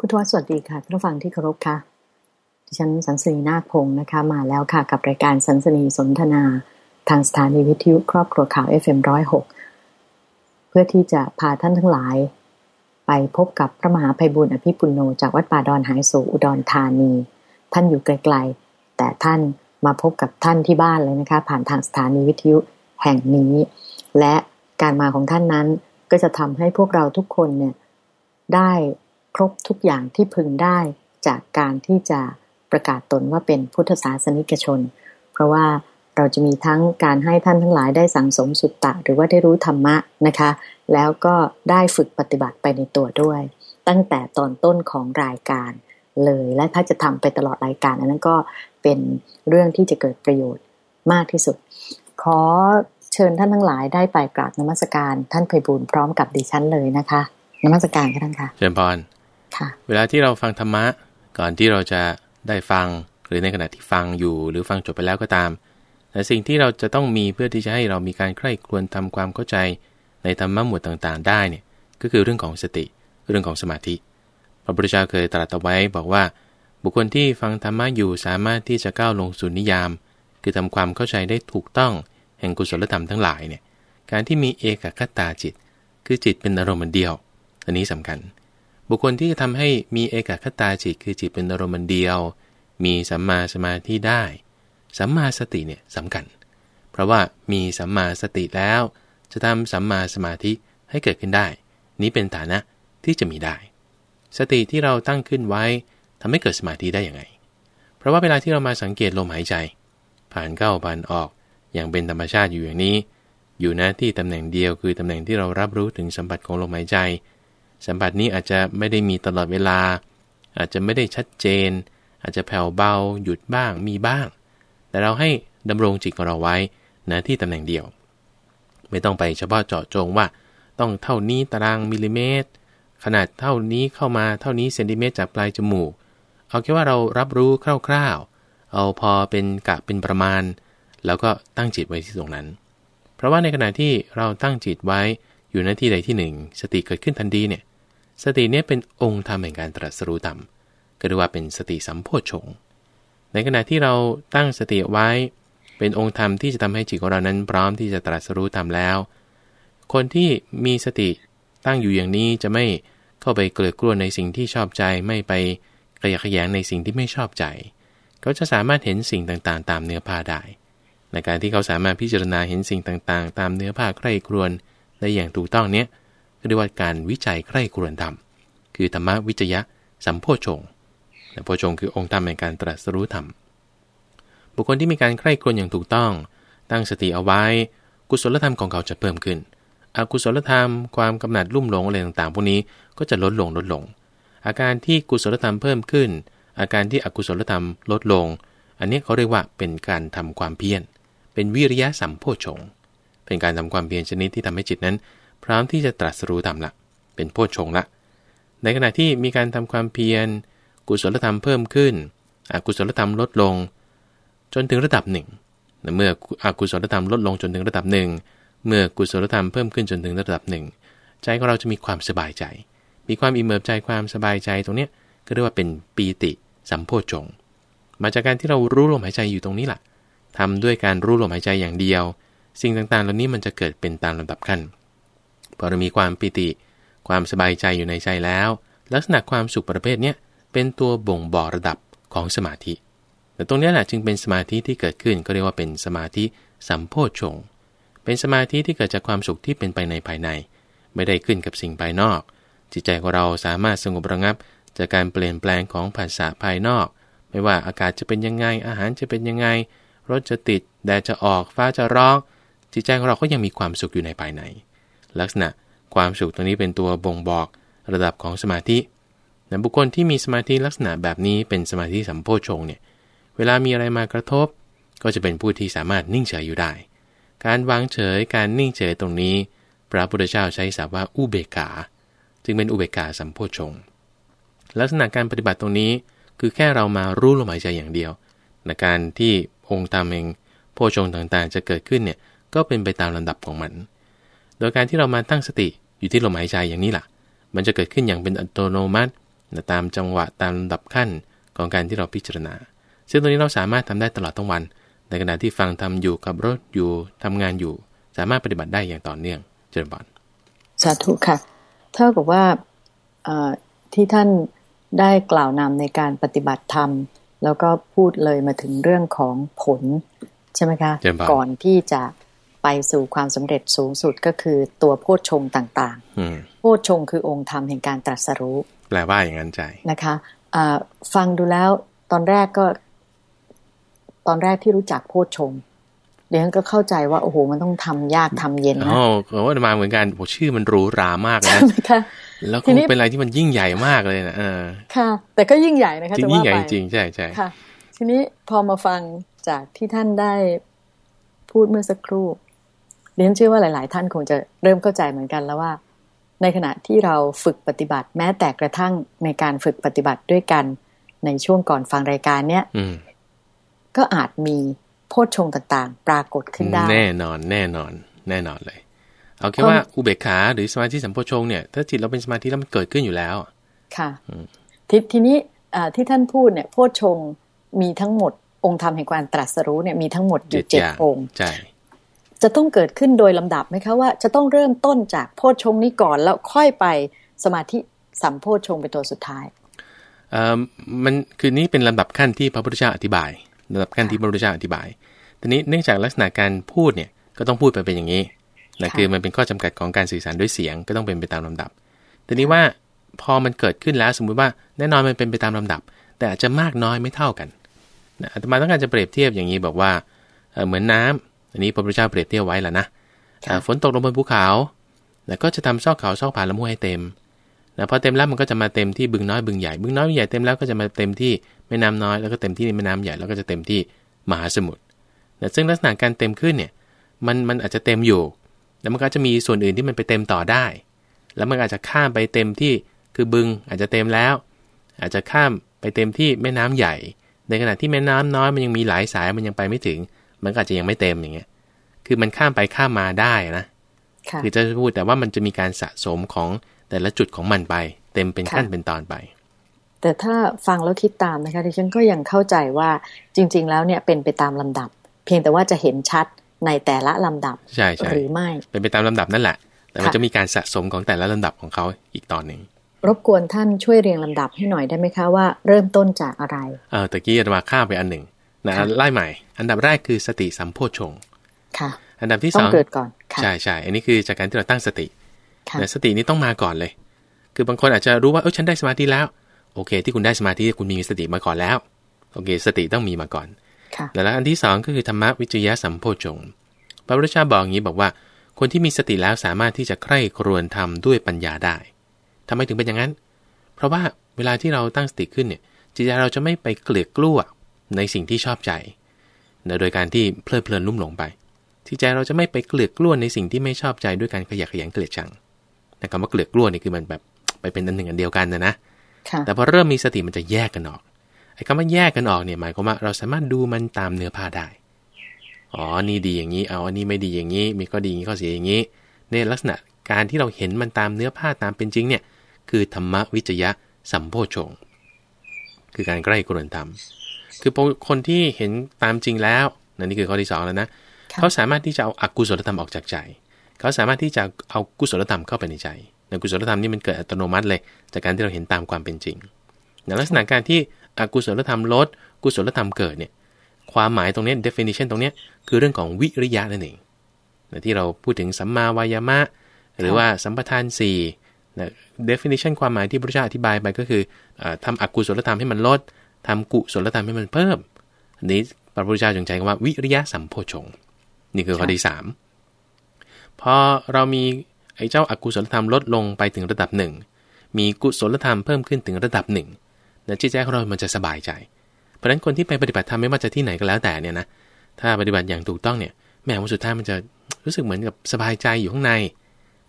พุทธวสวัสดีค่ะท่านผู้ฟังที่เคารพค่ะ ดิฉันสันสนีนาคพงศ์นะคะ มาแล้วค่ะ กับรายการสันสนีสนทนา ทางสถานีวิทยุครอบครัวข่าว FM106 เพื่อที่จะพาท่านทั้งหลาย ไปพบกับพระมหาภัยบุญอภิปุโนจากวัดป่าดอนหายโศอุดรธานี ท่านอยู่ไกลๆ แต่ท่านมาพบกับท่านที่บ้านเลยนะคะ ผ่านทางสถานีวิทยุแห่งนี้ และการมาของท่านนั้นก็จะทำให้พวกเราทุกคนเนี่ยได้ ครบทุกอย่างที่พึงได้จากการที่จะประกาศตนว่าเป็นพุทธศาสนิกชน เพราะว่าเราจะมีทั้งการให้ท่านทั้งหลายได้สังสมสุตตะ หรือว่าได้รู้ธรรมะนะคะ แล้วก็ได้ฝึกปฏิบัติไปในตัวด้วย ตั้งแต่ตอนต้นของรายการเลย และถ้าจะทำไปตลอดรายการอันนั้นก็เป็นเรื่องที่จะเกิดประโยชน์มากที่สุด ขอเชิญท่านทั้งหลายได้ไปกราบนมัสการท่านไพบูลพร้อมกับดิฉันเลยนะคะนมัสการกันท่านค่ะเชิญพร เวลาที่เราฟังธรรมะ ก่อนที่เราจะได้ฟังหรือในขณะที่ฟังอยู่ หรือฟังจบไปแล้วก็ตาม แต่สิ่งที่เราจะต้องมีเพื่อที่จะให้เรามีการใคร่ครวญทำความเข้าใจ ในธรรมะหมวดต่างๆ ได้เนี่ยก็คือเรื่องของสติ เรื่องของสมาธิ พระพุทธเจ้าเคยตรัสเอาไว้บอกว่า บุคคลที่ฟังธรรมะอยู่สามารถที่จะก้าวลงสู่นิยาม คือทำความเข้าใจได้ถูกต้องแห่งกุศลธรรมทั้งหลายเนี่ยการที่มีเอกคตาจิต คือจิตเป็นอารมณ์เดียว อันนี้สำคัญ บุคคลที่จะทำให้มีเอกคตาจิตคือจิตเป็นอารมณ์เดียว มีสัมมาสมาธิได้ สัมมาสติเนี่ยสำคัญ เพราะว่ามีสัมมาสติแล้ว จะทำสัมมาสมาธิให้เกิดขึ้นได้ นี้เป็นฐานะที่จะมีได้ สติที่เราตั้งขึ้นไว้ทำให้เกิดสมาธิได้อย่างไง เพราะว่าเวลาที่เรามาสังเกตลมหายใจ ผ่านเข้าผ่านออกอย่างเป็นธรรมชาติอยู่อย่างนี้ อยู่นะที่ตำแหน่งเดียวคือตำแหน่งที่เรารับรู้ถึงสัมผัสของลมหายใจ สัมผัสนี้อาจจะไม่ได้มีตลอดเวลา อาจจะไม่ได้ชัดเจน อาจจะแผ่วเบาหยุดบ้างมีบ้าง แต่เราให้ดำรงจิตของเราไว้นะที่ตำแหน่งเดียว ไม่ต้องไปเฉพาะเจาะจงว่า ต้องเท่านี้ตารางมิลลิเมตร ขนาดเท่านี้เข้ามาเท่านี้เซนติเมตรจากปลายจมูก เอาแค่ว่าเรารับรู้คร่าวๆ เอาพอเป็นกะเป็นประมาณ แล้วก็ตั้งจิตไว้ที่ตรงนั้น เพราะว่าในขณะที่เราตั้งจิตไว้อยู่ในที่ใดที่หนึ่ง สติเกิดขึ้นทันทีเนี่ย สติเนี่ยเป็นองค์ธรรมแห่งการตรัสรู้ธรรมก็เรียกว่าเป็นสติสัมโพชงในขณะที่เราตั้งสติไว้ เป็นองค์ธรรมที่จะทำให้จิตของเรานั้นพร้อมที่จะตรัสรู้ธรรมแล้ว คนที่มีสติตั้งอยู่อย่างนี้จะไม่เข้าไปเกลือกลัวในสิ่งที่ชอบใจ ไม่ไปกระยะขยงในสิ่งที่ไม่ชอบใจ เขาจะสามารถเห็นสิ่งต่างๆ ตามเนื้อผ้าได้ ในการที่เขาสามารถพิจารณาเห็นสิ่งต่างๆ ตามเนื้อผ้าใคร่ครวญได้อย่างถูกต้องเนี้ย เรียกว่าการวิจัยใคร่ครวญธรรม คือธรรมวิจยะสัมโพชงสัมโพชงคือองค์ธรรมในการตรัสรู้ธรรม บุคคลที่มีการใคร่ครวญอย่างถูกต้อง ตั้งสติเอาไว้ กุศลธรรมของเขาจะเพิ่มขึ้น อกุศลธรรม ความกำหนัดลุ่มหลงอะไรต่างๆ พวกนี้ก็จะลดลงลดลง อาการที่กุศลธรรมเพิ่มขึ้น อาการที่อกุศลธรรมลดลง อันนี้เขาเรียกว่าเป็นการทำความเพียร เป็นวิริยะสัมโพชง เป็นการทำความเพียรชนิดที่ทำให้จิตนั้น พร้อมที่จะตรัสรู้ธรรมละ เป็นโพชฌงละ ในขณะที่มีการทำความเพียร กุศลธรรมเพิ่มขึ้น อกุศลธรรมลดลง จนถึงระดับหนึ่งเมื่ออกุศลธรรมลดลงจนถึงระดับหนึ่ง เมื่อกุศลธรรมเพิ่มขึ้นจนถึงระดับหนึ่ง ใจของเราจะมีความสบายใจ มีความอิ่มเอิบใจความสบายใจตรงนี้ก็เรียกว่าเป็นปีติสัมโพชงมาจากการที่เรารู้ลมหายใจอยู่ตรงนี้แหละทำด้วยการรู้ลมหายใจอย่างเดียว สิ่งต่างๆ เหล่านี้มันจะเกิดเป็นตามลำดับขั้น พอเรามีความปิติ ความสบายใจอยู่ในใจแล้ว ลักษณะความสุขประเภทนี้เป็นตัวบ่งบอกระดับของสมาธิ แต่ตรงนี้แหละจึงเป็นสมาธิที่เกิดขึ้นก็เรียกว่าเป็นสมาธิสัมโพชงเป็นสมาธิที่เกิดจากความสุขที่เป็นไปในภายใน ไม่ได้ขึ้นกับสิ่งภายนอก จิตใจของเราสามารถสงบระงับ จากการเปลี่ยนแปลงของภาษาภายนอก ไม่ว่าอากาศจะเป็นยังไงอาหารจะเป็นยังไงรถจะติดแดดจะออกฟ้าจะร้องจิตใจของเราก็ยังมีความสุขอยู่ในภายใน ลักษณะความสุขตรงนี้เป็นตัวบ่งบอกระดับของสมาธินะบุคคลที่มีสมาธิลักษณะแบบนี้เป็นสมาธิสัมโพชงเนี่ยเวลามีอะไรมากระทบ ก็จะเป็นผู้ที่สามารถนิ่งเฉยอยู่ได้ การวางเฉยการนิ่งเฉยตรงนี้ พระพุทธเจ้าใช้ศัพท์ว่าอุเบกขาจึงเป็นอุเบกขาสัมโพชง ลักษณะการปฏิบัติตรงนี้คือแค่เรามารู้ลมหายใจอย่างเดียวในการที่องค์ตามเองโพชงต่างๆ จะเกิดขึ้นเนี่ยก็เป็นไปตามลำดับของมัน โดยการที่เรามาตั้งสติอยู่ที่ลมหายใจอย่างนี้ล่ะ มันจะเกิดขึ้นอย่างเป็นอัตโนมัติตามจังหวะตามลำดับขั้นของการที่เราพิจารณา ซึ่งตรงนี้เราสามารถทำได้ตลอดทั้งวัน ในขณะที่ฟังทำอยู่กับรถอยู่ทำงานอยู่ สามารถปฏิบัติได้อย่างต่อเนื่องเจริญบอลสาธุค่ะ เท่ากับว่าที่ท่านได้กล่าวนำในการปฏิบัติธรรม แล้วก็พูดเลยมาถึงเรื่องของผล ใช่ไหมคะ ก่อนที่จะ ไปสู่ความสำเร็จสูงสุดก็คือตัวโพชฌงต่างๆโพชฌงคือองค์ธรรมแห่งการตรัสรู้ แปลว่าอย่างนั้นใจนะคะฟังดูแล้วตอนแรกก็ ตอนแรกที่รู้จักโพชฌงเดี๋ยวก็เข้าใจว่าโอ้โหมันต้องทำยากทำเย็นนะอ๋อว่ามาเหมือนกันโอ้ชื่อมันหรูหรามากนะแล้วก็เป็นอะไรที่มันยิ่งใหญ่มากเลยนะเออค่ะ แต่ก็ยิ่งใหญ่นะคะจริงยิ่งใหญ่จริงใช่ใช่ค่ะ ทีนี้พอมาฟังจากที่ท่านได้พูดเมื่อสักครู่ เรียนเชื่อว่าหลาย ๆ ท่านคงจะเริ่มเข้าใจเหมือนกันแล้วว่า ในขณะที่เราฝึกปฏิบัติ แม้แต่กระทั่งในการฝึกปฏิบัติด้วยกันในช่วงก่อนฟังรายการเนี้ยก็อาจมีโพชฌงต่าง ๆ ปรากฏขึ้นได้ แน่นอน แน่นอน แน่นอนเลย เอาแค่ว่าอุเบกขาหรือสมาธิสัมโพชงเนี่ย ถ้าจิตเราเป็นสมาธิแล้วมันเกิดขึ้นอยู่แล้ว ค่ะททีนี้ที่ท่านพูดเนี่ยโพชฌงมีทั้งหมดองค์ธรรมแห่งการตรัสรู้เนี่ยมีทั้งหมดอยู่เจ็ดองค์ใช่ จะต้องเกิดขึ้นโดยลำดับไหมคะว่าจะต้องเริ่มต้นจากโพชฌงนี้ก่อนแล้วค่อยไปสมาธิสัมโพชฌงเป็นตัวสุดท้ายเอ่อมันคือนี้เป็นลำดับขั้นที่พระพุทธเจ้าอธิบายลำดับขั้นที่พระพุทธเจ้าอธิบายทีนี้เนื่องจากลักษณะการพูดเนี่ยก็ต้องพูดไปเป็นอย่างนี้นะคือมันเป็นข้อจำกัดของการสื่อสารด้วยเสียงก็ต้องเป็นไปตามลำดับทีนี้ว่าพอมันเกิดขึ้นแล้วสมมุติว่าแน่นอนมันเป็นไปตามลำดับ แต่อาจจะมากน้อยไม่เท่ากันนะอาตมาต้องการจะเปรียบเทียบอย่างนี้บอกว่าเหมือนน้า อันนี้พระพุทธเจ้าเปรียบเทียบไว้แล้วนะฝนตกลงบนภูเขาแล้วก็จะทำซอกเขาซอกผาลำห้วยให้เต็มนะพอเต็มแล้วมันก็จะมาเต็มที่บึงน้อยบึงใหญ่บึงน้อยบึงใหญ่เต็มแล้วก็จะมาเต็มที่แม่น้ำน้อยแล้วก็เต็มที่แม่น้ำใหญ่แล้วก็จะเต็มที่มหาสมุทรนะซึ่งลักษณะการเต็มขึ้นเนี่ยมันมันอาจจะเต็มอยู่แล้วมันก็จะมีส่วนอื่นที่มันไปเต็มต่อได้ แล้วมันอาจจะข้ามไปเต็มที่คือบึงอาจจะเต็มแล้ว อาจจะข้ามไปเต็มที่แม่น้ำใหญ่ ในขณะที่แม่น้ำน้อยมันยังมีหลายสายมันยังไปไม่ถึง มันก็อาจจะยังไม่เต็มอย่างเงี้ย คือมันข้ามไปข้ามมาได้นะคือจะพูดแต่ว่ามันจะมีการสะสมของแต่ละจุดของมันไป เต็มเป็นขั้นเป็นตอนไป แต่ถ้าฟังแล้วคิดตามนะคะดิฉันก็ยังเข้าใจว่าจริง ๆ แล้วเนี่ยเป็นไปตามลำดับ เพียงแต่ว่าจะเห็นชัดในแต่ละลำดับใช่ใช่หรือไม่ เป็นไปตามลำดับนั่นแหละ แต่มันจะมีการสะสมของแต่ละลำดับของเขาอีกตอนหนึ่งรบกวนท่านช่วยเรียงลำดับให้หน่อยได้ไหมคะว่าเริ่มต้นจากอะไร เออตะกี้จะมาข้ามไปอันหนึ่ง นะไล่ใหม่ อันดับแรกคือสติสัมโพชงค่ะ อันดับที่สองเกิดก่อนใช่ใช่อันนี้คือจากการที่เราตั้งสติแต่สตินี้ต้องมาก่อนเลย คือบางคนอาจจะรู้ว่าเออฉันได้สมาธิแล้ว โอเค ที่คุณได้สมาธิคุณมีสติมาก่อนแล้ว โอเค สติต้องมีมาก่อนแล้วอันที่สองก็คือธรรมวิจยะสัมโพชงพระพุทธเจ้าบอกอย่างนี้บอกว่า คนที่มีสติแล้วสามารถที่จะใคร่ครวญทำด้วยปัญญาได้ทำไมถึงเป็นอย่างนั้น เพราะว่าเวลาที่เราตั้งสติขึ้นเนี่ยจิตใจเราจะไม่ไปเกลียดกลัว ในสิ่งที่ชอบใจโดยการที่เพลิดเพลินลุ่มหลงไป ที่ใจเราจะไม่ไปเกลือกกล้วนในสิ่งที่ไม่ชอบใจด้วยการขยักขยันเกลียดชังแต่คำว่าเกลือกกล้วนนี่คือมันแบบไปเป็นอันหนึ่งอันเดียวกันนะนะแต่พอเริ่มมีสติมันจะแยกกันออกไอ้คำว่าแยกกันออกเนี่ยหมายความว่าเราสามารถดูมันตามเนื้อผ้าได้อ๋อนี่ดีอย่างนี้เอาอันนี้ไม่ดีอย่างนี้ มีข้อดีอย่างนี้ข้อเสียอย่างนี้ในลักษณะการที่เราเห็นมันตามเนื้อผ้าตามเป็นจริงเนี่ยคือธรรมวิจยะสัมโพชงคือการใกล้กรนธรรม คือคนที่เห็นตามจริงแล้วนั่นนี่คือข้อที่สองแล้วนะเขาสามารถที่จะเอาอกุศลธรรมออกจากใจ เขาสามารถที่จะเอากุศลธรรมเข้าไปในใจในกุศลธรรมนี่มันเกิดอัตโนมัติเลย จากการที่เราเห็นตามความเป็นจริงในลักษณะการที่อกุศลธรรมลด กุศลธรรมเกิดเนี่ยความหมายตรงนี้ definition ตรงนี้คือเรื่องของวิริยะนั่นเองที่เราพูดถึงสัมมาวายามะ หรือว่าสัมปทาน4นะ definition ความหมายที่พระเจ้าอธิบายไปก็คือทำอกุศลธรรมให้มันลด ทำกุศลธรรมให้มันเพิ่มอันนี้พระพุทธเจ้าจึงใจว่าวิริยะสัมโพชงนี่คือข้อที่สามพอเรามีไอ้เจ้าอากุศลธรรมลดลงไปถึงระดับหนึ่งมีกุศลธรรมเพิ่มขึ้นถึงระดับหนึ่งนะจิตใจของเรา มันจะสบายใจ เพราะฉะนั้นคนที่ไปปฏิบัติธรรมไม่ว่าจะที่ไหนก็แล้วแต่เนี่ยนะ ถ้าปฏิบัติอย่างถูกต้องเนี่ย แม้วันสุดท้ายมันจะรู้สึกเหมือนกับสบายใจอยู่ข้างใน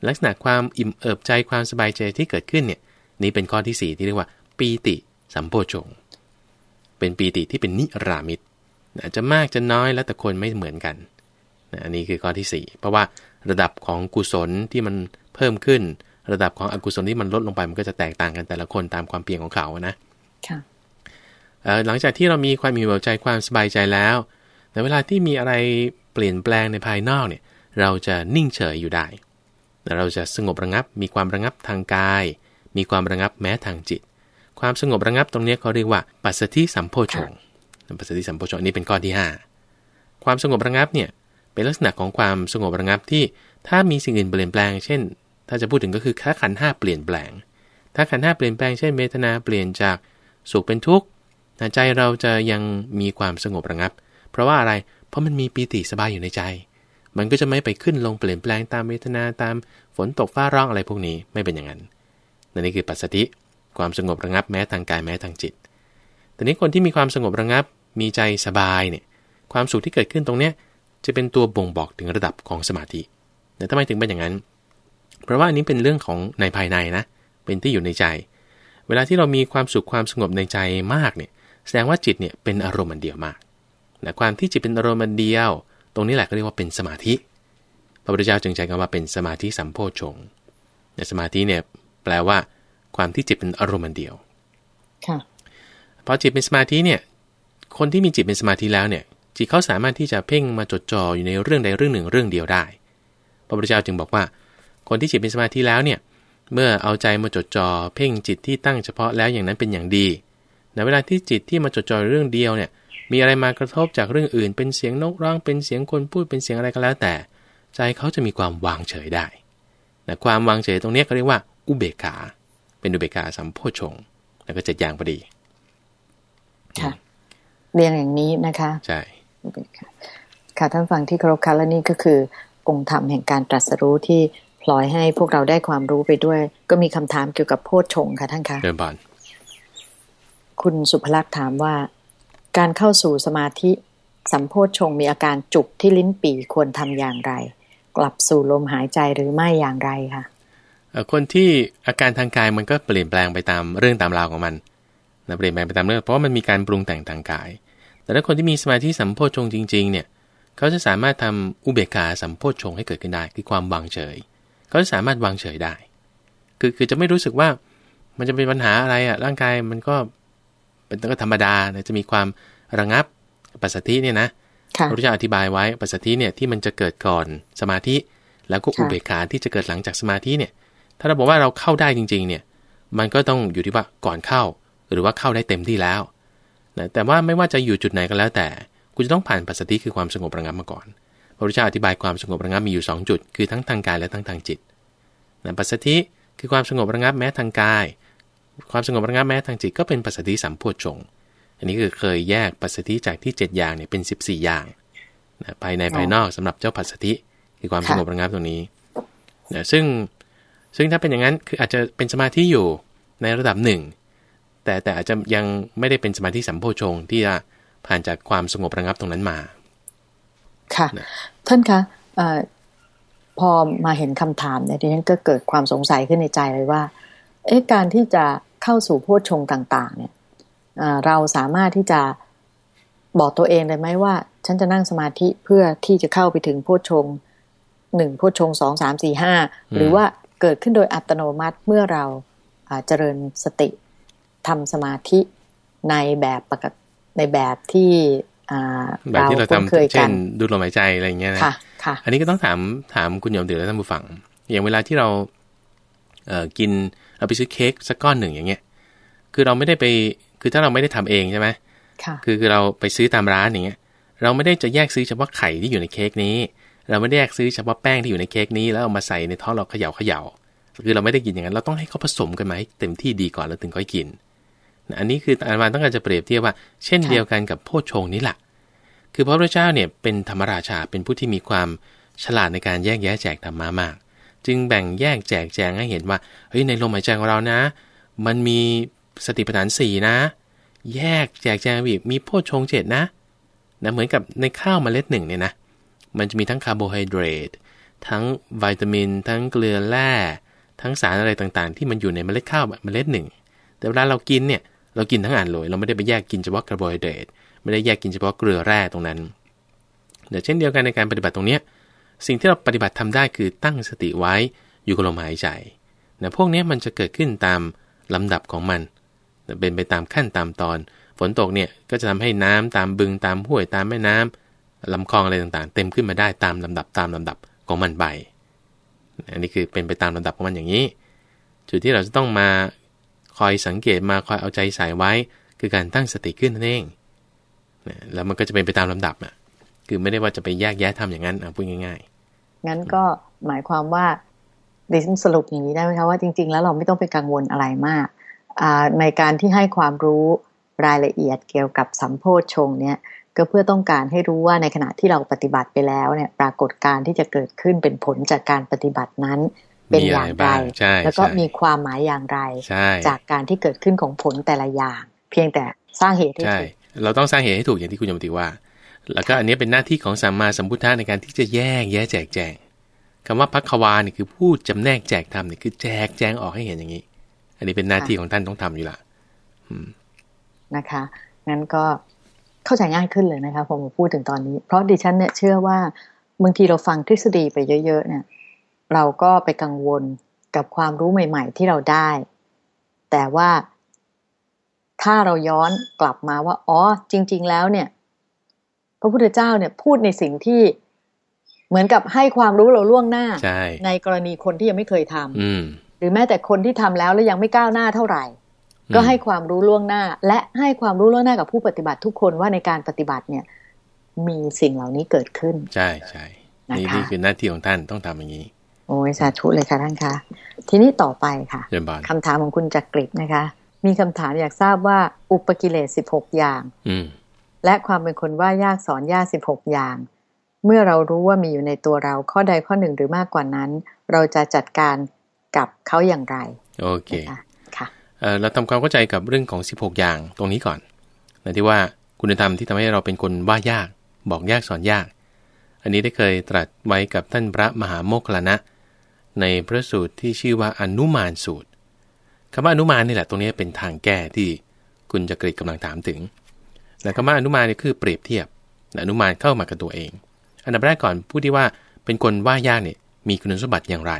ลักษณะความอิ่มเอิบใจความสบายใจที่เกิดขึ้นเนี่ย นี่เป็นข้อที่ 4 ที่เรียกว่าปีติสัมโพชง เป็นปีติที่เป็นนิรามิตอาจจะมากจะน้อยแล้วแต่คนไม่เหมือนกันอันนี้คือข้อที่ 4 เพราะว่าระดับของกุศลที่มันเพิ่มขึ้น ระดับของอกุศลที่มันลดลงไปมันก็จะแตกต่างกันแต่ละคนตามความเพียรของเขานะค่ะหลังจากที่เรามีความมีหัวใจความสบายใจแล้วแต่เวลาที่มีอะไรเปลี่ยนแปลงในภายนอกเนี่ย เราจะนิ่งเฉยอยู่ได้เราจะสงบระงับ มีความระงับทางกาย มีความระงับแม้ทางจิต ความสงบระงับตรงนี้เขาเรียกว่าปัสสติสัมโพชงปัสสติสัมโพชงนี่เป็นข้อที่ 5 ความสงบระงับเนี่ยเป็นลักษณะของความสงบระงับที่ถ้ามีสิ่งอื่นเปลี่ยนแปลง เช่น ถ้าจะพูดถึงก็คือค่าขันห้าเปลี่ยนแปลง ถ้าขันห้าเปลี่ยนแปลงเช่นเมตนาเปลี่ยนจากสุขเป็นทุกข์ใจเราจะยังมีความสงบระงับ เพราะว่าอะไร เพราะมันมีปีติสบายอยู่ในใจ มันก็จะไม่ไปขึ้นลงเปลี่ยนแปลงตามเวทนาตามฝนตกฟ้าร้องอะไรพวกนี้ไม่เป็นอย่างนั้นนี่คือปัสสติ ความสงบระงับแม้ทางกายแม้ทางจิต แต่นี้คนที่มีความสงบระงับ มีใจสบายเนี่ย ความสุขที่เกิดขึ้นตรงเนี้ยจะเป็นตัวบ่งบอกถึงระดับของสมาธิ แต่ทำไมถึงเป็นอย่างนั้น เพราะว่าอันนี้เป็นเรื่องของในภายในนะ เป็นที่อยู่ในใจ เวลาที่เรามีความสุขความสงบในใจมากเนี่ย แสดงว่าจิตเนี่ยเป็นอารมณ์มันเดียวมากนะความที่จิตเป็นอารมณ์มันเดียว ตรงนี้แหละก็เรียกว่าเป็นสมาธิ พระพุทธเจ้าจึงใช้คำว่าเป็นสมาธิสัมโพชงในสมาธิเนี่ยแปลว่า ความที่จิตเป็นอารมณ์มันเดียวค่ะพอจิตเป็นสมาธิเนี่ย คนที่มีจิตเป็นสมาธิแล้วเนี่ย จิตเขาสามารถที่จะเพ่งมาจดจ่ออยู่ในเรื่องใดเรื่องหนึ่งเรื่องเดียวได้ พระพุทธเจ้าจึงบอกว่า คนที่จิตเป็นสมาธิแล้วเนี่ย เมื่อเอาใจมาจดจ่อเพ่งจิตที่ตั้งเฉพาะแล้วอย่างนั้นเป็นอย่างดีในเวลาที่จิตที่มาจดจ่อเรื่องเดียวเนี่ย มีอะไรมากระทบจากเรื่องอื่น เป็นเสียงนกร้องเป็นเสียงคนพูดเป็นเสียงอะไรก็แล้วแต่ ใจเขาจะมีความวางเฉยได้แต่ความวางเฉยตรงนี้เขาเรียกว่าอุเบกขา เป็นอุเบกขาสัมโพชงแล้วก็เจ็ดอย่างพอดี ค่ะ เรียงอย่างนี้นะคะ ใช่ค่ะท่านฟังที่เคารพค่ะและนี่ก็คือ องค์ธรรมแห่งการตรัสรู้ที่พลอยให้พวกเราได้ความรู้ไปด้วย ก็มีคำถามเกี่ยวกับโพชฌงค่ะท่านคะเดินบานคุณสุภลักษ์ถามว่า การเข้าสู่สมาธิสัมโพชงมีอาการจุกที่ลิ้นปี่ควรทำอย่างไร กลับสู่ลมหายใจหรือไม่อย่างไรคะ คนที่อาการทางกายมันก็เปลี่ยนแปลงไปตามเรื่องตามราวของมันนะเปลี่ยนแปลงไปตามเรื่องเพราะว่ามันมีการปรุงแต่งทางกาย แต่ถ้าคนที่มีสมาธิสัมโพชงจริงๆเนี่ยเขาจะสามารถทำอุเบกขาสัมโพชงให้เกิดขึ้นได้คือความวางเฉย เขาจะสามารถวางเฉยได้ คือคือจะไม่รู้สึกว่ามันจะเป็นปัญหาอะไรอะ่ะร่างกายมันก็เป็นก็ธรรมดาจะมีความระงับปัสสติเนี่ยนะพระพุทธเจ้าอธิบายไว้ปัสสติเนี่ยที่มันจะเกิดก่อนสมาธิ แล้วก็อุเบกขาที่จะเกิดหลังจากสมาธิเนี่ย ถ้าเราบอกว่าเราเข้าได้จริง ๆ เนี่ย มันก็ต้องอยู่ที่ว่าก่อนเข้า หรือว่าเข้าได้เต็มที่แล้วนะแต่ว่าไม่ว่าจะอยู่จุดไหนก็แล้วแต่ คุณจะต้องผ่านปัสสติคือความสงบระงับมาก่อน พระพุทธเจ้าอธิบายความสงบระงับมีอยู่ 2 จุด คือทั้งทางกายและทั้งทางจิตนะปัสสติคือความสงบระงับแม้ทางกาย ความสงบระงับแม้ทางจิตก็เป็นปัสสติสัมโพชงอันนี้คือเคยแยกปัสสติจากที่ 7 อย่างเนี่ยเป็น 14 อย่างนะภายในภายนอกสำหรับเจ้าปัสสติคือความสงบระงับตรงนี้นะซึ่ง ซึ่งถ้าเป็นอย่างนั้นคืออาจจะเป็นสมาธิอยู่ในระดับหนึ่ง แต่แต่อาจจะยังไม่ได้เป็นสมาธิสัมโพชงที่จะผ่านจากความสงบระงับตรงนั้นมา ค่ะ ท่านคะพอมาเห็นคำถามเนี่ยดิฉันก็เกิดความสงสัยขึ้นในใจเลยว่า เอ๊ะการที่จะเข้าสู่โพชฌงต่าง ๆ เนี่ยเราสามารถที่จะบอกตัวเองเลยไหมว่า ฉันจะนั่งสมาธิเพื่อที่จะเข้าไปถึงโพชฌงหนึ่งโพชฌงสองสามสี่ห้าหรือว่า เกิดขึ้นโดยอัตโนมัติเมื่อเราเจริญสติทำสมาธิในแบบปกติในแบบที่แบบที่เราทำเช่นดูลมหายใจอะไรอย่างเงี้ยนะค่ะอันนี้ก็ต้องถามถามคุณโยมเดือและท่านผู้ฟัง อย่างเวลาที่เราเอ่อกินเราไปซื้อเค้กสักก้อนหนึ่งอย่างเงี้ย คือเราไม่ได้ไปคือถ้าเราไม่ได้ทำเองใช่ไหมค่ะคือคือเราไปซื้อตามร้านอย่างเงี้ย เราไม่ได้จะแยกซื้อเฉพาะไข่ที่อยู่ในเค้กนี้ เราไม่ได้แยกซื้อเฉพาะแป้งที่อยู่ในเค้กนี้แล้วเอามาใส่ในท้องเราเขย่าเขย่าคือเราไม่ได้กินอย่างนั้น เราต้องให้เขาผสมกันไหมเต็มที่ดีก่อนแล้วถึงค่อยกิน อันนี้คืออาจารย์ต้องการจะเปรียบเทียบว่า เช่นเดียวกันกับโพชงนี้แหละคือพระพุทธเจ้าเนี่ยเป็นธรรมราชาเป็นผู้ที่มีความฉลาดในการแยกแยะแจกธรรมะมาก จึงแบ่งแยกแจกแจงให้เห็นว่าเฮ้ยในลมหายใจของเรานะ มันมีสติปัฏฐานสี่นะ แยกแจกแจงอีกมีโพชฌงเจ็ดนะนะเหมือนกับในข้าวมเมล็ดหนึ่งเนี่ยนะ มันจะมีทั้งคาร์โบไฮเดรตทั้งวิตามิน ทั้งเกลือแร่ทั้งสารอะไรต่างๆ ที่มันอยู่ในเมล็ดข้าวเมล็ดหนึ่ง แต่เวลาเรากินเนี่ยเรากินทั้งอันเลย เราไม่ได้ไปแยกกินเฉพาะคาร์โบไฮเดรตไม่ได้แยกกินเฉพาะเกลือแร่ตรงนั้น เดี๋ยวเช่นเดียวกันในการปฏิบัติตรงเนี้ยสิ่งที่เราปฏิบัติทำได้คือตั้งสติไว้อยู่กับลมหายใจนะพวกนี้มันจะเกิดขึ้นตามลำดับของมันเป็นไปตามขั้นตามตอน ฝนตกเนี่ยก็จะทำให้น้ำตามบึงตามห้วยตามแม่น้ำ ลำคลองอะไรต่างๆ เต็มขึ้นมาได้ตามลำดับตามลำดับของมันไป อันนี้คือเป็นไปตามลำดับของมันอย่างนี้ จุดที่เราจะต้องมาคอยสังเกตมาคอยเอาใจใส่ไว้ คือการตั้งสติขึ้นนั่นเองแล้วมันก็จะเป็นไปตามลำดับอะคือไม่ได้ว่าจะไปแยกแยะทำอย่างนั้นเอาพูดง่าย ๆ งั้นก็หมายความว่าดิฉันสรุปอย่างนี้ได้ไหมคะว่าจริง ๆ แล้วเราไม่ต้องไปกังวลอะไรมากในการที่ให้ความรู้รายละเอียดเกี่ยวกับสัมโพชฌงเนี่ย ก็เพื่อต้องการให้รู้ว่าในขณะที่เราปฏิบัติไปแล้วเนี่ยปรากฏการที่จะเกิดขึ้นเป็นผลจากการปฏิบัตินั้นเป็นอย่างไร แล้วก็มีความหมายอย่างไร จากการที่เกิดขึ้นของผลแต่ละอย่าง เพียงแต่สร้างเหตุให้ถูกเราต้องสร้างเหตุให้ถูกอย่างที่คุณยมติว่า แล้วก็อันนี้เป็นหน้าที่ของสัมมาสัมพุทธะในการที่จะแยกแยะแจกแจงคำว่าพักวานี่คือพูดจำแนกแจกทำนี่คือแจกแจงออกให้เห็นอย่างนี้ อันนี้เป็นหน้าที่ของท่านต้องทำอยู่ละนะคะงั้นก็ เข้าใจง่ายขึ้นเลยนะคะผมพูดถึงตอนนี้ เพราะดิฉันเนี่ยเชื่อว่าบางทีเราฟังทฤษฎีไปเยอะๆเนี่ย เราก็ไปกังวลกับความรู้ใหม่ ๆ ที่เราได้ แต่ว่าถ้าเราย้อนกลับมาว่า อ๋อ จริง ๆ แล้วเนี่ย พระพุทธเจ้าเนี่ยพูดในสิ่งที่เหมือนกับให้ความรู้เราล่วงหน้าใในกรณีคนที่ยังไม่เคยทำหรือแม้แต่คนที่ทำแล้วแล้วยังไม่ก้าวหน้าเท่าไหร่ ก็ให้ความรู้ล่วงหน้า และให้ความรู้ล่วงหน้ากับผู้ปฏิบัติทุกคนว่าในการปฏิบัติเนี่ย มีสิ่งเหล่านี้เกิดขึ้น ใช่ใช่นี่นี่คือหน้าที่ของท่านต้องทำอย่างนี้ โอ้ยสาธุเลยค่ะท่านคะทีนี้ต่อไปค่ะคำถามของคุณจักริดนะคะ มีคำถามอยากทราบว่าอุปกิเลสสิบหกอย่าง อืและความเป็นคนว่ายากสอนยากสิบหกอย่าง เมื่อเรารู้ว่ามีอยู่ในตัวเราข้อใดข้อหนึ่งหรือมากกว่านั้น เราจะจัดการกับเขาอย่างไร โอเคค่ะ เราทำความเข้าใจกับเรื่องของ 16 อย่างตรงนี้ก่อนนะที่ว่าคุณธรรมที่ทำให้เราเป็นคนว่ายาก บอกยากสอนยาก อันนี้ได้เคยตรัสไว้กับท่านพระมหาโมคลานะ ในพระสูตรที่ชื่อว่าอนุมานสูตรคำว่าอนุมานนี่แหละตรงนี้เป็นทางแก้ที่คุณจะกรีกกำลังถามถึงแต่คำว่าอนุมานนี่คือเปรียบเทียบอนุมานเข้ามากับตัวเอง อันดับแรกก่อนผู้ที่ว่าเป็นคนว่ายากเนี่ยมีคุณสมบัติอย่างไร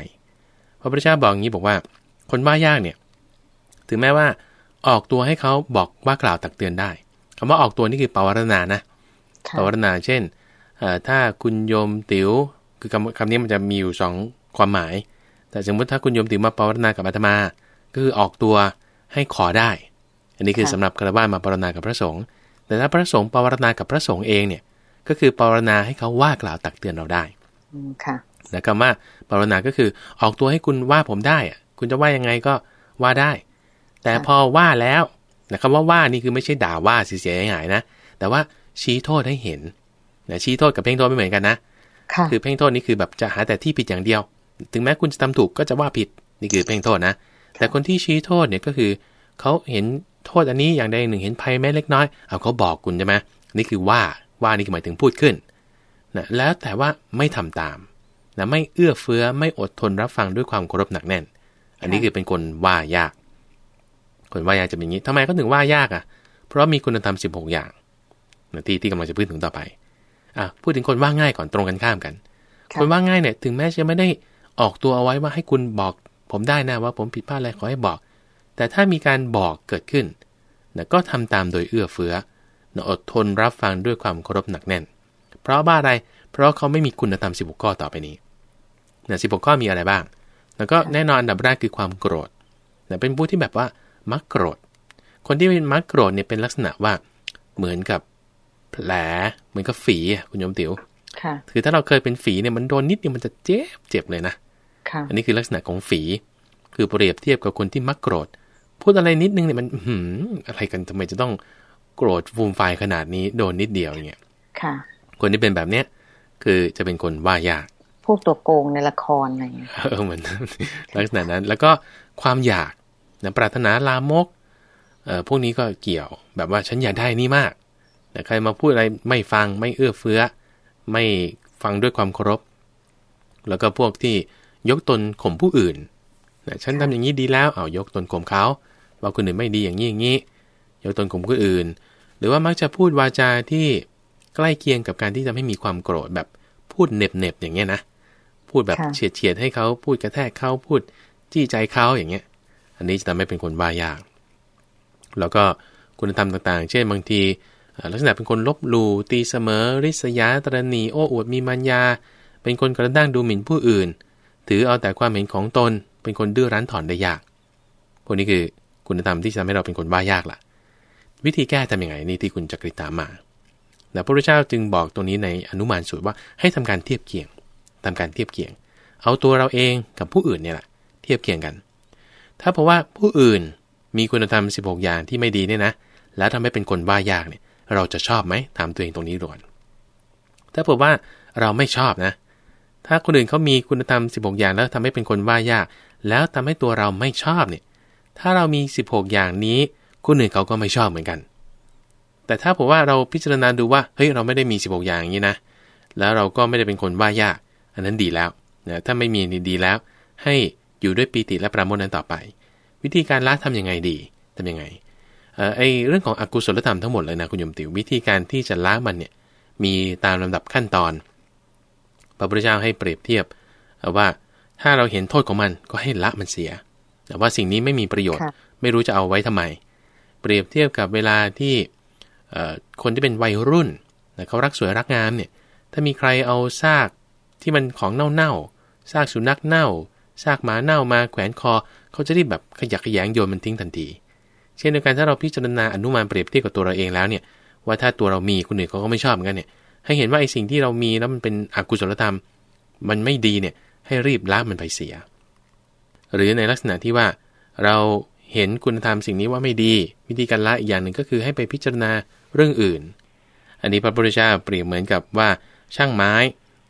พระพุทธเจ้าบอกอย่างนี้บอกว่า คนว่ายากเนี่ย ถึงแม้ว่าออกตัวให้เขาบอกว่ากล่าวตักเตือนได้คำว่าออกตัวนี่คือปวารณานะปวารณาเช่นถ้าคุณโยมติ๋วคือคำคำนี้มันจะมีอยู่สองความหมาย แต่สมมติถ้าคุณโยมติ๋วมาปวารณากับอาตมา ก็คือออกตัวให้ขอได้ อันนี้คือสำหรับคารวะมาปวารณากับพระสงฆ์แต่ถ้าพระสงฆ์ปวารณากับพระสงฆ์เองเนี่ยก็คือปรนนาให้เขาว่ากล่าวตักเตือนเราได้ค่ะนะคำว่าปรนนาก็คือออกตัวให้คุณว่าผมได้อะคุณจะว่ายังไงก็ว่าได้ แต่พอว่าแล้วนะคำว่าว่านี่คือไม่ใช่ด่าว่าเสียหายนะ แต่ว่าชี้โทษให้เห็นนะชี้โทษกับเพ่งโทษไม่เหมือนกันนะคือเพ่งโทษนี่คือแบบจะหาแต่ที่ผิดอย่างเดียว ถึงแม้คุณจะทำถูกก็จะว่าผิดนี่คือเพ่งโทษนะ แต่คนที่ชี้โทษเนี่ยก็คือเขาเห็นโทษอันนี้อย่างใดหนึ่งเห็นภัยแม้เล็กน้อย เอาเขาบอกคุณใช่ไหมนี่คือว่าว่านี่หมายถึงพูดขึ้นนะแล้วแต่ว่าไม่ทำตามนะไม่เอื้อเฟื้อไม่อดทนรับฟังด้วยความเคารพหนักแน่น อันนี้คือเป็นคนว่ายาก คนว่ายากจะเป็นอย่างนี้ทำไมก็ถึงว่ายากอะ เพราะมีคุณธรรมสิบหกอย่างนะที่ที่กำลังจะพูดถึงต่อไปอะพูดถึงคนว่าง่ายก่อนตรงกันข้ามกัน คนว่าง่ายเนี่ยถึงแม้จะไม่ได้ออกตัวเอาไว้ว่าให้คุณบอก ผมได้นะว่าผมผิดพลาดอะไรขอให้บอก แต่ถ้ามีการบอกเกิดขึ้นนะก็ทำตามโดยเอื้อเฟื้ออดทนรับฟังด้วยความเคารพหนักแน่น เพราะบ้าอะไร เพราะเขาไม่มีคุณธรรมสิบข้อต่อไปนี้นะสิบข้อมีอะไรบ้าง แล้วก็แน่นอนอันดับแรกคือความโกรธนะเป็นผู้ที่แบบว่า มักโกรธ คนที่เป็นมักโกรธเนี่ยเป็นลักษณะว่าเหมือนกับแผลเหมือนกับฝีคุณโยมติ๋วคือถ้าเราเคยเป็นฝีเนี่ยมันโดนนิดเดียวมันจะเจ็บเจ็บเลยนะอันนี้คือลักษณะของฝี คือเปรียบเทียบกับคนที่มักโกรธ พูดอะไรนิดนึงเนี่ยมันหืมอะไรกันทำไมจะต้องโกรธฟูมไฟขนาดนี้โดนนิดเดียวเนี่ยค่ะ คนที่เป็นแบบเนี้ยคือจะเป็นคนว่ายากพวกตัวโกงในละครอะไรเงี้ยเออเหมือนลักษณะนั้น แล้วก็ความอยาก นะปรารถนาลามกเอ่อพวกนี้ก็เกี่ยว แบบว่าฉันอยากได้นี่มากแต่ใครมาพูดอะไรไม่ฟังไม่เอื้อเฟื้อ ไม่ฟังด้วยความเคารพ แล้วก็พวกที่ยกตนข่มผู้อื่นนะฉันทำอย่างนี้ดีแล้วเอายกตนข่มเขาว่าคนอื่นไม่ดีอย่างนี้อย่างนี้ ยกตนข่มผู้อื่น หรือว่ามักจะพูดวาจาที่ใกล้เคียงกับการที่จะไม่มีความโกรธแบบพูดเน็บเน็บอย่างเงี้ยนะ พูดแบบเฉียดเฉียดให้เขาพูดกระแทกเขาพูดจี้ใจเขาอย่างเงี้ย อันนี้จะทำให้เป็นคนว่ายาก แล้วก็คุณธรรมต่างๆ เช่นบางทีลักษณะเป็นคนลบหลู่ตีเสมอ ริษยาตรณีโอ้อวดมีมัญญา เป็นคนกระด้างดูหมิ่นผู้อื่น ถือเอาแต่ความเห็นของตน เป็นคนดื้อรั้นถอนได้ยาก พวกนี้คือคุณธรรมที่จะทำให้เราเป็นคนว่ายากล่ะ วิธีแก้ทำยังไงนี่ที่คุณจักริตามาพระพุทธเจ้าจึงบอกตรงนี้ในอนุมานสูตรว่าให้ทำการเทียบเคียงทำการเทียบเคียง เอาตัวเราเองกับผู้อื่นเนี่ยแหละเทียบเคียงกัน ถ้าเพราะว่าผู้อื่นมีคุณธรรม 16 อย่างที่ไม่ดีเนี่ยนะ แล้วทำให้เป็นคนว่ายากเนี่ย เราจะชอบไหมถามตัวเองตรงนี้ด่วน ถ้าบอว่าเราไม่ชอบนะ ถ้าคนอื่นเขามีคุณธรรม 16 อย่างแล้วทำให้เป็นคนว่ายาก แล้วทำให้ตัวเราไม่ชอบเนี่ย ถ้าเรามี 16 อย่างนี้ คนอื่นเขาก็ไม่ชอบเหมือนกัน แต่ถ้าผมว่าเราพิจารณาดูว่า เฮ้ย เราไม่ได้มี 16 อย่างอย่างนี้นะ แล้วเราก็ไม่ได้เป็นคนว่ายาก อันนั้นดีแล้วนะถ้าไม่มีนี่ดีแล้ว ให้ อยู่ด้วยปีติและปราโมทนั้นต่อไป วิธีการละทํำยังไงดีทํำยังไงไอเรื่องของอกุศลธรรมทั้งหมดเลยนะคุณยมติววิธีการที่จะละมันเนี่ยมีตามลำดับขั้นตอน พระพุทธเจ้าให้เปรียบเทียบว่าถ้าเราเห็นโทษของมันก็ให้ละมันเสีย แต่ว่าสิ่งนี้ไม่มีประโยชน์ ไม่รู้จะเอาไว้ทำไม เปรียบเทียบกับเวลาที่คนที่เป็นวัยรุ่นเขารักสวยรักงามเนี่ยถ้ามีใครเอาซากที่มันของเน่าๆซากสุนัขเน่า ซากหมาเน่ามาแขวนคอ เขาจะรีบแบบขยักขยงโยนมันทิ้งทันที เช่นเดียวกันถ้าเราพิจารณาอนุมานเปรียบเทียบกับตัวเราเองแล้วเนี่ยว่าถ้าตัวเรามีคนอื่นเขาก็ไม่ชอบเหมือนกันเนี่ย ให้เห็นว่าไอ้สิ่งที่เรามีแล้วมันเป็นอกุศลธรรม มันไม่ดีเนี่ยให้รีบละมันไปเสีย หรือในลักษณะที่ว่าเราเห็นคุณธรรมสิ่งนี้ว่าไม่ดี วิธีการละอีกอย่างหนึ่งก็คือให้ไปพิจารณาเรื่องอื่น อันนี้พระพุทธเจ้าเปรียบเหมือนกับว่าช่างไม้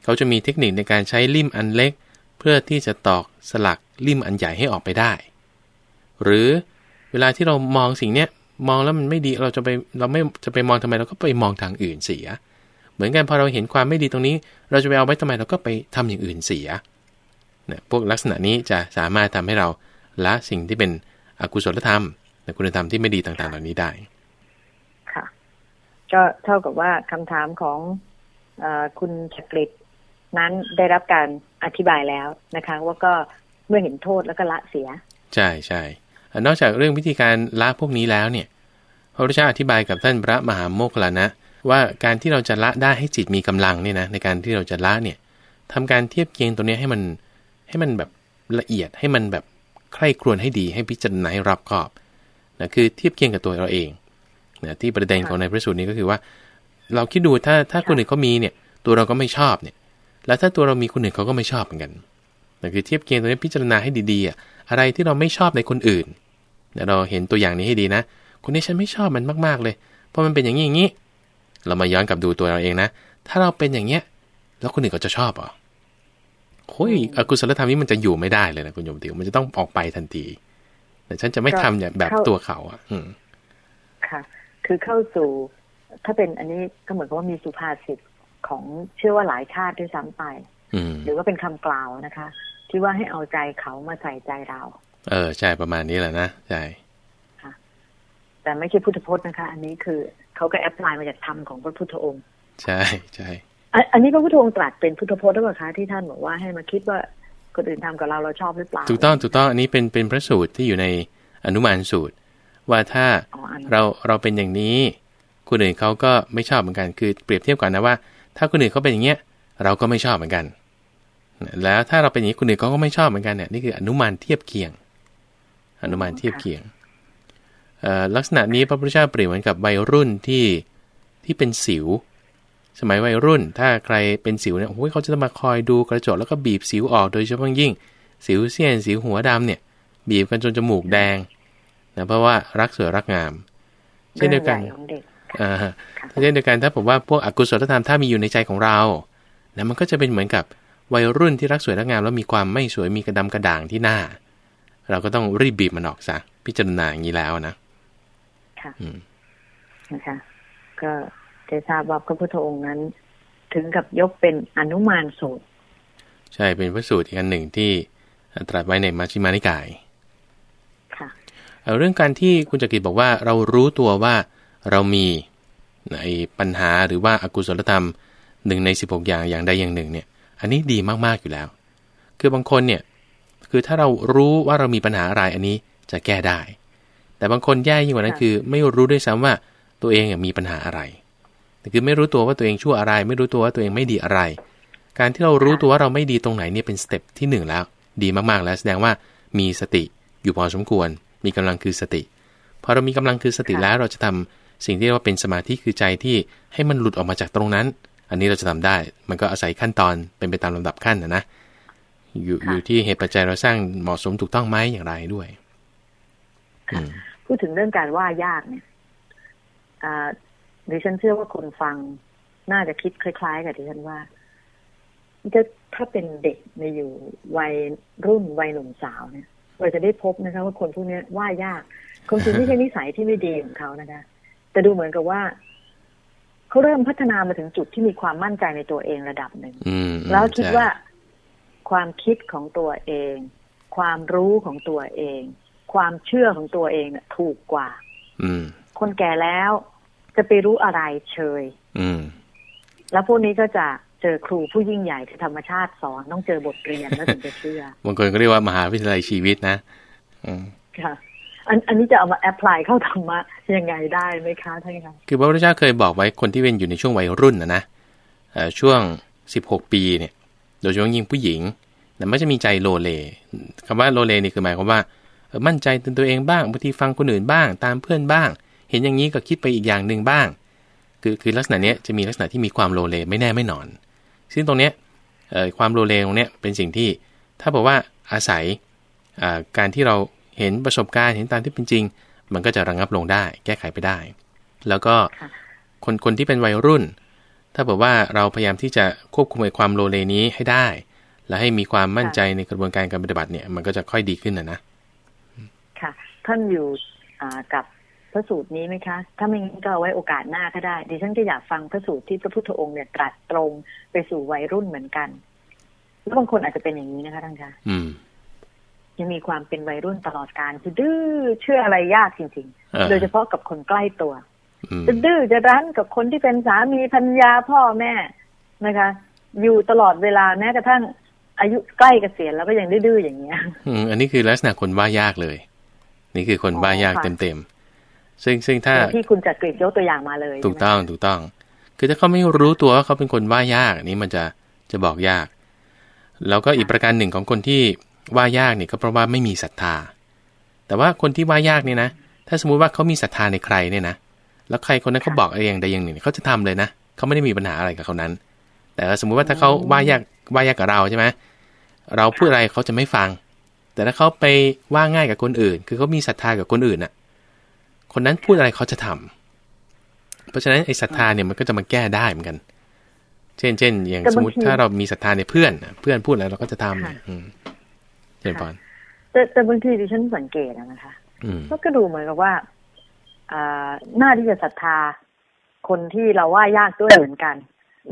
เขาจะมีเทคนิคในการใช้ลิ่มอันเล็ก เพื่อที่จะตอกสลักลิ่มอันใหญ่ให้ออกไปได้ หรือเวลาที่เรามองสิ่งเนี้ยมองแล้วมันไม่ดีเราจะไปเราไม่จะไปมองทำไมเราก็ไปมองทางอื่นเสีย เหมือนกันพอเราเห็นความไม่ดีตรงนี้ เราจะไปเอาไว้ทำไมเราก็ไปทำอย่างอื่นเสียเนี่ยพวกลักษณะนี้จะสามารถทำให้เราละสิ่งที่เป็นอกุศลธรรมคุณธรรมที่ไม่ดีต่างๆ เหล่านี้ได้ ค่ะ ก็เท่ากับว่าคำถามของอคุณชกฤตนั้นได้รับการ อธิบายแล้วนะคะว่าก็เมื่อเห็นโทษแล้วก็ละเสีย ใช่ใช่นอกจากเรื่องวิธีการละพวกนี้แล้วเนี่ยพระพุทธเจ้าอธิบายกับท่านพระมหาโมคลานะ ว่าการที่เราจะละได้ให้จิตมีกำลังเนี่ยนะในการที่เราจะละเนี่ยทำการเทียบเคียงตัวนี้ให้มันให้มันแบบละเอียดให้มันแบบใคร่ครวญให้ดีให้พิจารณาให้รอบคอบนะคือเทียบเคียงกับตัวเราเองนะที่ประเด็นของในพระสูตรนี้ก็คือว่า เราคิดดูถ้าถ้าคนอื่นเขามีเนี่ย ตัวเราก็ไม่ชอบเนี่ย แล้วถ้าตัวเรามีคนอื่นเขาก็ไม่ชอบเหมือนกันนะคือเทียบเคียงตัวนี้พิจารณาให้ดีๆอะอะไรที่เราไม่ชอบในคนอื่นเราเห็นตัวอย่างนี้ให้ดีนะ คนนี้ฉันไม่ชอบมันมากๆเลย เพราะมันเป็นอย่างนี้อย่างนี้ เรามาย้อนกลับดูตัวเราเองนะ ถ้าเราเป็นอย่างเนี้ย แล้วคนอื่นก็จะชอบอะโอ้ยอกุศลธรรมนี้มันจะอยู่ไม่ได้เลยนะคุณโยมติวมันจะต้องออกไปทันทีแต่ฉันจะไม่ทำแบบตัวเขาอะ อืมค่ะ คือเข้าสู่ ถ้าเป็นอันนี้ก็เหมือนกับว่ามีสุภาษิต ของเชื่อว่าหลายชาติด้วยซ้ำไปหรือว่าเป็นคำกล่าวนะคะ ที่ว่าให้เอาใจเขามาใส่ใจเรา เออใช่ประมาณนี้แหละนะใช่ค่ะแต่ไม่ใช่พุทธพจน์นะคะ อันนี้คือเขาก็แอพพลายมาจากธรรมของพระพุทธองค์ ใช่ใช่อันนี้พระพุทธองค์ตรัสเป็นพุทธพจน์หรือเปล่าคะที่ท่านบอกว่าให้มาคิดว่าคนอื่นทำกับเราเราชอบหรือเปล่าถูกต้องถูกต้องอันนี้เป็นเป็นพระสูตรที่อยู่ในอนุมานสูตร ว่าถ้าเราเราเป็นอย่างนี้ คนอื่นเขาก็ไม่ชอบเหมือนกันคือเปรียบเทียบกันนะว่า ถ้าคนอื่นเขาเป็นอย่างเงี้ยเราก็ไม่ชอบเหมือนกัน แล้วถ้าเราเป็นอย่างนี้คนอื่นเขาก็ไม่ชอบเหมือนกันเนี่ยนี่คืออนุมานเทียบเคียง อนุมานเทียบเคียงลักษณะนี้พระพุทธเจ้าเปรียบเหมือนกับวัยรุ่นที่ที่เป็นสิว สมัยวัยรุ่น ถ้าใครเป็นสิวเนี่ยโอ้ยเขาจะมาคอยดูกระจกแล้วก็บีบสิวออกโดยเฉพาะยิ่ง สิวเสี้ยนสิวหัวดำเนี่ยบีบกันจนจมูกแดงนะเพราะว่ารักสวยรักงาม เช่นเดียวกัน อ่าเช่นเดียวกันถ้าผมว่าพวกอกุศลธรรมถ้ามีอยู่ในใจของเรานะมันก็จะเป็นเหมือนกับวัยรุ่นที่รักสวยรักงามแล้วมีความไม่สวยมีกระดำกระด่างที่หน้า เราก็ต้องรีบบีบมันออกซะพิจารณาอย่างนี้แล้วนะค่ะนะคะก็จะทราบว่าพระพุทธองค์นั้น ถึงกับยกเป็นอนุมานสูตร ใช่เป็นพระสูตรอีกอันหนึ่งที่ตรัสไว้ในมัชฌิมานิกาย ค่ะเรื่องการที่คุณจักริบอกว่าเรารู้ตัวว่า เรามีในปัญหาหรือว่าอกุศลธรรมหนึ่งในสิบหกอย่างอย่างใดอย่างหนึ่งเนี่ยอันนี้ดีมากๆอยู่แล้ว คือบางคนเนี่ยคือถ้าเรารู้ว่าเรามีปัญหาอะไรอันนี้จะแก้ได้ แต่บางคนแย่ยิ่งกว่านั้นคือ ไม่รู้ด้วยซ้ำว่าตัวเองมีปัญหาอะไรคือไม่รู้ตัวว่าตัวเองชั่วอะไร ไม่รู้ตัวว่าตัวเองไม่ดีอะไร การที่เรารู้ตัวว่าเราไม่ดีตรงไหนเนี่ยเป็นสเต็ปที่ 1 แล้ว ดีมากๆแล้วแสดงว่ามีสติอยู่พอสมควร มีกำลังคือสติพอเรามีกำลังคือสติแล้วเราจะทำ สิ่งที่เรียกว่าเป็นสมาธิคือใจที่ให้มันหลุดออกมาจากตรงนั้น อันนี้เราจะทำได้ มันก็อาศัยขั้นตอนเป็นไปตามลำดับขั้นนะนะอยู่อยู่ที่เหตุปัจจัยเราสร้างเหมาะสมถูกต้องไหมอย่างไรด้วยพูดถึงเรื่องการว่ายากเนี่ยดิฉันเชื่อว่าคนฟังน่าจะคิดคล้าย ๆ กับดิฉันว่าจะถ้าเป็นเด็กในอยู่วัยรุ่นวัยหนุ่มสาวเนี่ยเราจะได้พบนะคะว่าคนพวกนี้ว่ายากคงจริงไม่ใช่นิสัยที่ไม่ดีของเขานะคะ แต่ดูเหมือนกับว่าเขาเริ่มพัฒนามาถึงจุดที่มีความมั่นใจในตัวเองระดับหนึ่งแล้วคิดว่าความคิดของตัวเอง ความรู้ของตัวเอง ความเชื่อของตัวเองเนี่ยถูกกว่าอืคนแก่แล้วจะไปรู้อะไรเชยอืมแล้วพวกนี้ก็จะเจอครูผู้ยิ่งใหญ่ที่ธรรมชาติสอนต้องเจอบทเรียนแล้วถึงจะเชื่อบางคนก็เรียกว่ามหาวิทยาลัยชีวิตนะอืมค่ะ อันอันนี้จะเอามา apply เข้าธรรมะยังไงได้ไหมคะท่านคะคือพระพุทธเจ้าเคยบอกไว้คนที่เป็นอยู่ในช่วงวัยรุ่นนะนะช่วงสิบหกปีเนี่ยโดยเฉพาะยิ่งผู้หญิงแต่ไม่จะมีใจโลเลคำว่าโลเลนี่คือหมายความว่ามั่นใจในตัวเองบ้างบางทีฟังคนอื่นบ้าง ตามเพื่อนบ้าง เห็นอย่างนี้ก็คิดไปอีกอย่างหนึ่งบ้าง คือคือลักษณะนี้จะมีลักษณะที่มีความโลเลไม่แน่ไม่นอน ซึ่งตรงเนี้ยความโลเลตรงเนี้ยเป็นสิ่งที่ถ้าบอกว่าอาศัยการที่เรา เห็นประสบการณ์เห็นตามที่เป็นจริง มันก็จะระงงับลงได้ แก้ไขไปได้ แล้วก็คนคนที่เป็นวัยรุ่น ถ้าบอกว่าเราพยายามที่จะควบคุมความโลเลนี้ให้ได้ และให้มีความมั่นใจในกระบวนการการปฏิบัติเนี่ย มันก็จะค่อยดีขึ้นนะนะค่ะท่านอยู่กับพระสูตรนี้ไหมคะ ถ้าไม่งั้นก็เอาไว้โอกาสหน้าก็ได้ ดิฉันก็อยากฟังพระสูตรที่พระพุทธองค์เนี่ยตรัสตรงไปสู่วัยรุ่นเหมือนกัน แล้วบางคนอาจจะเป็นอย่างนี้นะคะท่านคะ ยังมีความเป็นวัยรุ่นตลอดการคือดื้อเชื่ออะไรยากจริง ๆ โดยเฉพาะกับคนใกล้ตัวจะดื้อจะรั้นกับคนที่เป็นสามีพัญญาพ่อแม่นะคะ อยู่ตลอดเวลาแม้กระทั่งอายุใกล้เกษียณแล้วก็ยังดื้อๆอย่างเงี้ยอืมอันนี้คือลักษณะคนบ้ายากเลย นี่คือคนบ้ายากเต็มๆซึ่งซึ่งถ้าที่คุณจัดกรีดยกตัวอย่างมาเลย ถูกต้องถูกต้อง คือถ้าเขาไม่รู้ตัวว่าเขาเป็นคนบ้ายากนี้มันจะจะบอกยาก แล้วก็อีกประการหนึ่งของคนที่ ว่ายากเนี่ยก็เพราะว่าไม่มีศรัทธา แต่ว่าคนที่ว่ายากเนี่ยนะ ถ้าสมมุติว่าเขามีศรัทธาในใครเนี่ยนะ แล้วใครคนนั้นเขาบอกอะไรอย่างใดอย่างหนึ่งเขาจะทำเลยนะเขาไม่ได้มีปัญหาอะไรกับเขานั้น แต่สมมุติว่าถ้าเขาว่ายากว่ายากกับเราใช่ไหมเราพูดอะไรเขาจะไม่ฟัง แต่ถ้าเขาไปว่าง่ายกับคนอื่น คือเขามีศรัทธากับคนอื่นน่ะ คนนั้นพูดอะไรเขาจะทำเพราะฉะนั้นไอ้ศรัทธาเนี่ยมันก็จะมาแก้ได้เหมือนกัน เช่นเช่นอย่างสมมติถ้าเรามีศรัทธาในเพื่อนเพื่อนพูดอะไรเราก็จะทำอืม เช่นปอนแต่แต่บางทีดิฉันสังเกตนะคะก็ดูเหมือนกับว่าอ่าหน้าที่จะศรัทธา คนที่เราว่ายากด้วยเหมือนกัน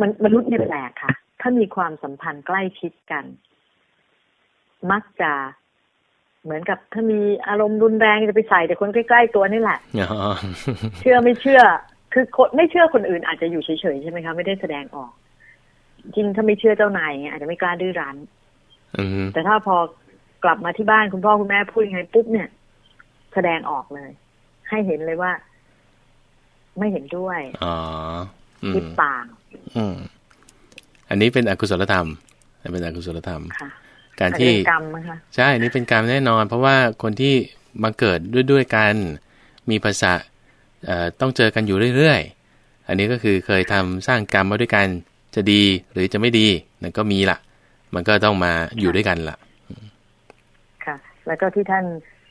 มันมนุษย์เนี่ยแปลกค่ะ ถ้ามีความสัมพันธ์ใกล้ชิดกัน มักจะเหมือนกับถ้ามีอารมณ์รุนแรงจะไปใส่แต่คนใกล้ๆตัวนี่แหละเชื่อไม่เชื่อ คือคนไม่เชื่อคนอื่นอาจจะอยู่เฉยๆใช่ไหมคะไม่ได้แสดงออก จริงถ้าไม่เชื่อเจ้านายเงี้ยอาจจะไม่กล้าดื้อรั้นแต่ถ้าพอ กลับมาที่บ้านคุณพ่อคุณแม่พูดยังไงปุ๊บเนี่ย แสดงออกเลย ให้เห็นเลยว่า ไม่เห็นด้วยอ๋อคิดต่างอันนี้เป็นอกุศลธรรมเป็นอกุศลธรรมค่ะการที่ใช่นี่เป็นกรรมแน่นอน เพราะว่าคนที่มาเกิดด้วยด้วยกัน มีภาษาต้องเจอกันอยู่เรื่อยๆ อันนี้ก็คือเคยทำสร้างกรรมมาด้วยกัน จะดีหรือจะไม่ดีนั่นก็มีละ่ะ มันก็ต้องมาอยู่ด้วยกันละ่ะค่ะ แล้วก็ที่ท่าน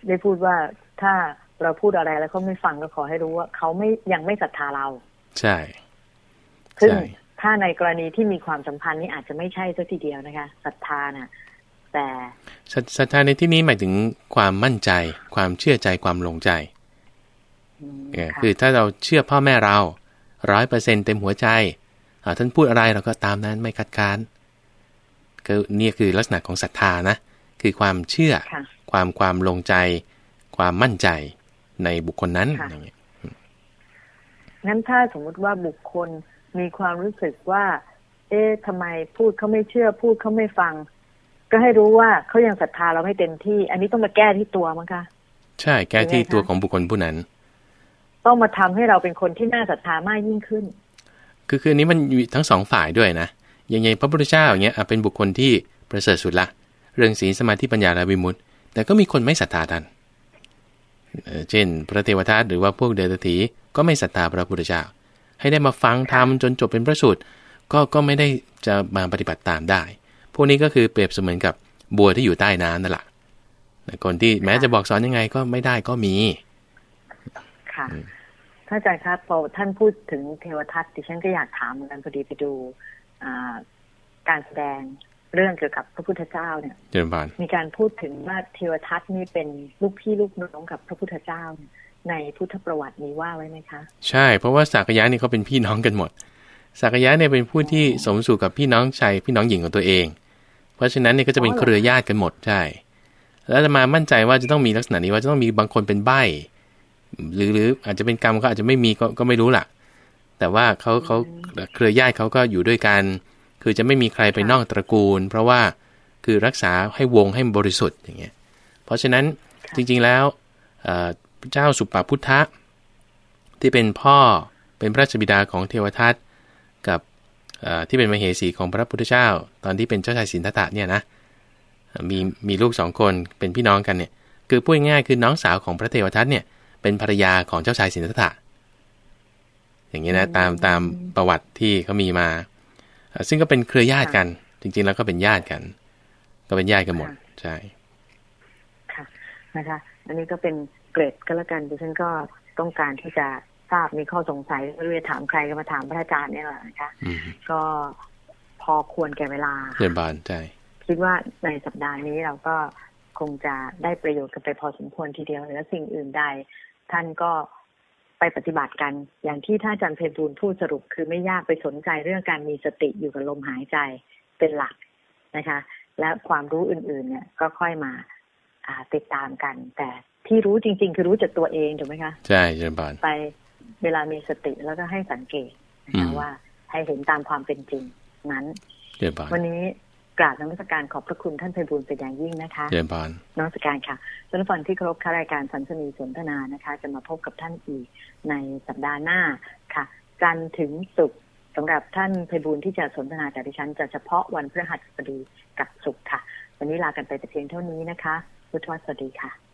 ได้พูดว่าถ้าเราพูดอะไรแล้วเขาไม่ฟังก็ขอให้รู้ว่าเขาไม่ยังไม่ศรัทธาเรา ใช่ซึ่งถ้าในกรณีที่มีความสัมพันธ์นี่อาจจะไม่ใช่สักทีเดียวนะคะศรัทธาน่ะ แต่ศรัทธาในที่นี้หมายถึงความมั่นใจ ความเชื่อใจความลงใจคือถ้าเราเชื่อพ่อแม่เราร้อยเปอร์เซ็นเต็มหัวใจท่านพูดอะไรเราก็ตามนั้นไม่คัดค้านก็นี่คือลักษณะของศรัทธานะ คือความเชื่อ ความความลงใจ ความมั่นใจในบุคคลนั้นอย่างเงี้ยงั้นถ้าสมมุติว่าบุคคลมีความรู้สึกว่า เอ๊ะทำไมพูดเขาไม่เชื่อ พูดเขาไม่ฟัง ก็ให้รู้ว่าเขายังศรัทธาเราไม่เต็มที่ อันนี้ต้องมาแก้ที่ตัวมั้งคะ ใช่แก้ที่ตัวของบุคคลผู้นั้น ต้องมาทำให้เราเป็นคนที่น่าศรัทธามากยิ่งขึ้น คือคือนี้มันอยู่ทั้งสองฝ่ายด้วยนะอย่างไงพระพุทธเจ้าอย่างเงี้ยเป็นบุคคลที่ประเสริฐสุดละ เรื่องศีลสมาธิปัญญาและวิมุตติ แต่ก็มีคนไม่ศรัทธาท่านเช่น พระเทวทัตหรือว่าพวกเดรัจฉีก็ไม่ศรัทธาพระพุทธเจ้า ให้ได้มาฟังธรรมจนจบเป็นพระสูตรก็ก็ไม่ได้จะมาปฏิบัติตามได้ พวกนี้ก็คือเปรียบเสมือนกับบัวที่อยู่ใต้น้ำนั่นแหละคนที่แม้จะบอกสอนยังไงก็ไม่ได้ก็มี ค่ะท่านอาจารย์ครับพอท่านพูดถึงเทวทัตดิฉันก็อยากถามเหมือนกันพอดีไปดูการแสดง เรื่องเกี่ยวกับพระพุทธเจ้าเนี่ยเจริญบานมีการพูดถึงว่าเทวทัตนี่เป็นลูกพี่ลูกน้องกับพระพุทธเจ้า ในพุทธประวัติมีว่าไว้ไหมคะ ใช่เพราะว่าสักยะนี่เขาเป็นพี่น้องกันหมดสักยะเนี่ยเป็นผู้ที่สมสู่กับพี่น้องชายพี่น้องหญิงของตัวเอง เพราะฉะนั้นเนี่ยก็จะเป็นเครือญาติกันหมดใช่ แล้วจะมามั่นใจว่าจะต้องมีลักษณะนี้ว่าจะต้องมีบางคนเป็นใบหรือหรืออาจจะเป็นกรรมก็อาจจะไม่มีก็ก็ไม่รู้ล่ะ แต่ว่าเขาเขาเครือญาติเขาก็อยู่ด้วยกัน คือจะไม่มีใครไปนอกตระกูล เพราะว่าคือรักษาให้วงให้บริสุทธิ์อย่างเงี้ย เพราะฉะนั้นจริงๆแล้วพระเจ้าสุปปพุทธะที่เป็นพ่อเป็นพระราชบิดาของเทวทัตกับที่เป็นมเหสีของพระพุทธเจ้า ตอนที่เป็นเจ้าชายสินธัตถะเนี่ยนะมีมีลูกสองคนเป็นพี่น้องกันเนี่ย คือพูดง่ายคือน้องสาวของพระเทวทัตเนี่ย เป็นภรรยาของเจ้าชายสินธัตถะอย่างนี้นะตามตามประวัติที่เขามีมา ซึ่งก็เป็นเครือญาติกัน จริง ๆ แล้วก็เป็นญาติกัน ก็เป็นญาติกันหมดใช่ค่ะนะคะ อันนี้ก็เป็นเกรดก็แล้วกันดิฉันก็ต้องการที่จะทราบมีข้อสงสัยไม่รู้จะถามใครก็มาถามพระอาจารย์นี่แหละนะคะก็พอควรแก่เวลาเรียนบานใช่คิดว่าในสัปดาห์นี้เราก็คงจะได้ประโยชน์กันไปพอสมควรทีเดียวและสิ่งอื่นใด ท่านก็ ไปปฏิบัติกัน อย่างที่ท่านอาจารย์เพบูลพูดสรุปคือไม่ยากไปสนใจเรื่องการมีสติอยู่กับลมหายใจเป็นหลักนะคะ และความรู้อื่นๆ เนี่ยก็ค่อยมาติดตามกัน แต่ที่รู้จริง ๆ คือรู้จากตัวเองถูกไหมคะใช่เชิญบานไปเวลามีสติแล้วก็ให้สังเกตนะคะว่าให้เห็นตามความเป็นจริงนั้นวันนี้ กราบนมัสการขอบพระคุณท่านไพบูลเป็นอย่างยิ่งนะคะเรียนบานนมัสการค่ะท่านฟังที่เคารพรายการสันสนีสนทนานะคะ จะมาพบกับท่านอีกในสัปดาห์หน้าค่ะ จันถึงศุกร์สำหรับท่านไพบูลที่จะสนทนาจากดิฉันจะเฉพาะวันพฤหัสบดีกับศุกร์ค่ะ วันนี้ลากันไปแต่เพียงเท่านี้นะคะพุทธวสวัสดีค่ะ